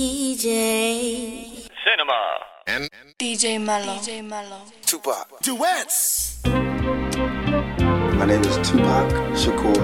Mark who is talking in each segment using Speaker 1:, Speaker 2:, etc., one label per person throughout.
Speaker 1: DJ.
Speaker 2: Cinema.
Speaker 3: And
Speaker 4: DJ Mello. DJ Mello.
Speaker 5: Tupac.
Speaker 6: Duets.
Speaker 7: My name is Tupac Shakur.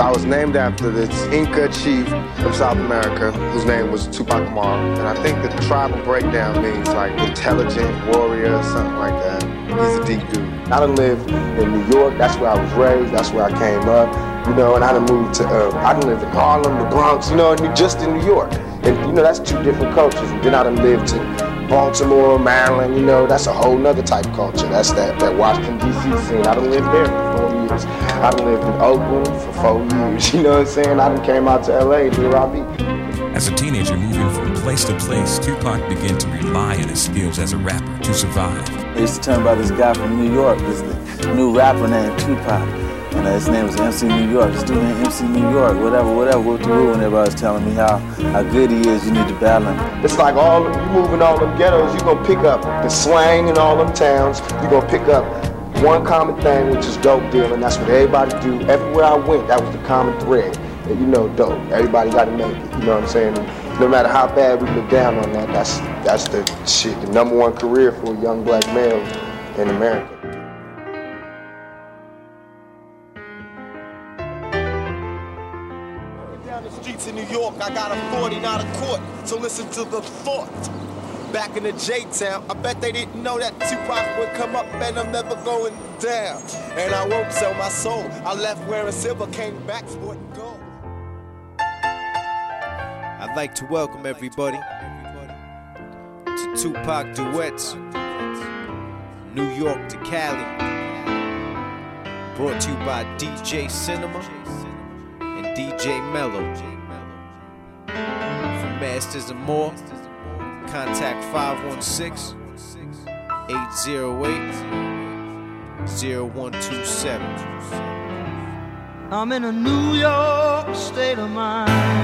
Speaker 7: I was named after this Inca chief of South America whose name was Tupac Amaru. And I think the tribal breakdown means like intelligent warrior or something like that. He's a deep dude. I done lived in New York. That's where I was raised. That's where I came up. You know, and I done moved to, uh, I done lived in Harlem, the Bronx, you know, just in New York. And, you know, that's two different cultures. And then I done lived in Baltimore, Maryland, you know, that's a whole nother type of culture. That's that, that Washington, D.C. scene. I done lived there for four years. I done lived in Oakland for four years, you know what I'm saying? I done came out to L.A. and here I be.
Speaker 8: As a teenager moving from place to place, Tupac began to rely on his skills as a rapper to survive.
Speaker 9: They used to tell me about this guy from New York, this new rapper named Tupac. And his name was MC New York. This dude named MC New York, whatever, whatever. What the rule? And everybody was telling me how, how good he is. You need to battle him.
Speaker 7: It's like all you moving all them ghettos, you're gonna pick up the slang in all them towns. You're gonna pick up one common thing, which is dope dealing. That's what everybody do. Everywhere I went, that was the common thread. And you know, dope. Everybody got to make it. You know what I'm saying? And no matter how bad we look down on that, that's that's the shit, the number one career for a young black male in America.
Speaker 6: The streets in New York, I got a 40, not a court. So listen to the thought. Back in the J-Town, I bet they didn't know that Tupac would come up and I'm never going down. And I won't sell my soul. I left wearing silver, came back sporting gold.
Speaker 10: I'd like to welcome everybody to Tupac Duets, New York to Cali. Brought to you by DJ Cinema DJ Mello. For Masters and more, contact 516 808 0127.
Speaker 11: I'm in a New York state of mind.